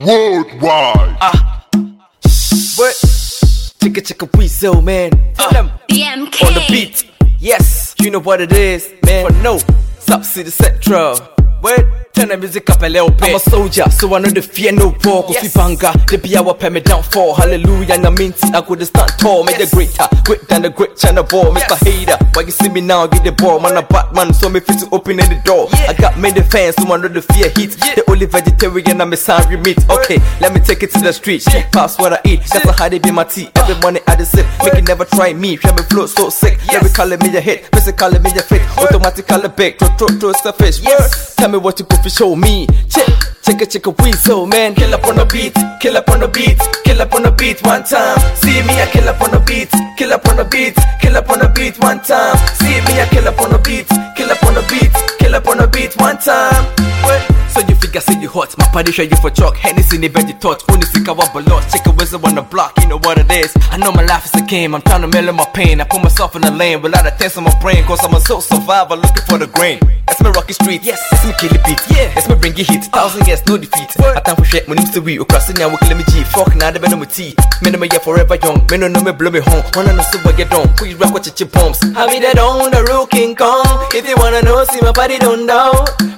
Worldwide. Ah. What? Chicka chicka weasel, man. Tell them DMK. on the beat. Yes, you know what it is, man. For no, Sub City Central. What? Turn the music up a little bit. I'm a soldier, so I know the fear no war. Cause we banga, the be our pay me down for. Hallelujah, and I mean, I could stand tall. Make the greater, great than the great China ball. make Mr. Hater, why you see me now? Get the ball, man, a Batman, so me fit to open the door. I got many fans, so I know the fear heat. The only vegetarian, I'm a sorry meat. Okay, let me take it to the street. Street pass what I eat. That's how they be my tea. Every uh. morning I just sip, make it never try me. Try me float so sick. Every calling me a hit, physically me a fit. Automatically big, throw, throw, throw, the fish. Yes. Tell me what you could show me. Check, check a check a weasel, man. Kill up on the beat, kill up on the beat, kill up on the beat one time. See me, I kill up on the beat, kill up on the beat, kill up on the beat one time. See me, I kill up on the beat, kill up on the beat, kill up on the beat one time. What? So you say you hot, my party show you for chalk. Hennessy in the veggie touch, only sick I want lot. Check a wizard on the block, you know what it is. I know my life is a game, I'm trying to mellow my pain. I put myself in the lane, without a test on my brain, cause I'm a soul survivor looking for the grain. That's my rocky street, yes, that's my kill it beat, yeah, that's my bring it hit. Uh. Thousand years, no defeat. I time for shit, my name's the we, crossing now, we kill me G. Fuck now, the venom with tea. Men of my year forever young, men don't know me blow me home. Wanna know so what you don't, please rock with your chip bombs. I be that on the real King Kong. If you wanna know, see my body don't know.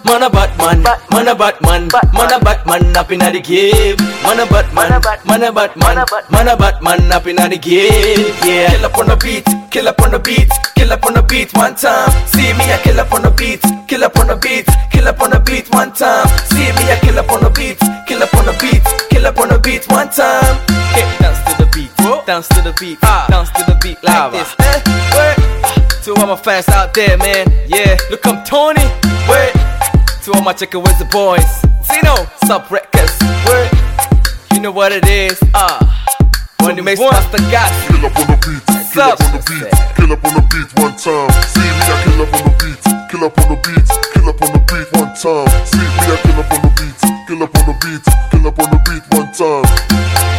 Man a Batman, man a Batman, man a Batman up in the game. Man a Batman, man a Batman, man a Batman up in the game. Yeah, kill up on the beat, kill up on the beat, kill up on the beat one time. See me, I kill up on the beat, kill up on the beat, kill up on the beat one time. See me, I kill up on the beat, kill up on the beat, kill up on the beat one time. Get dance to the beat, dance to the beat, dance to the beat like this. Eh. To all my fans out there, man, yeah. Look, I'm Tony. Word. To all my chicken with the boys, Zeno, sub records. Word. You know what it is. Ah. When you make Master Gas. Kill up on the beat, kill up on the beat, kill up on the beat one time. See me, I kill up on the beat, kill up on the beat, kill up on the beat one time. See me, I kill up on the beat, kill up on the beat, kill up on the beat one time.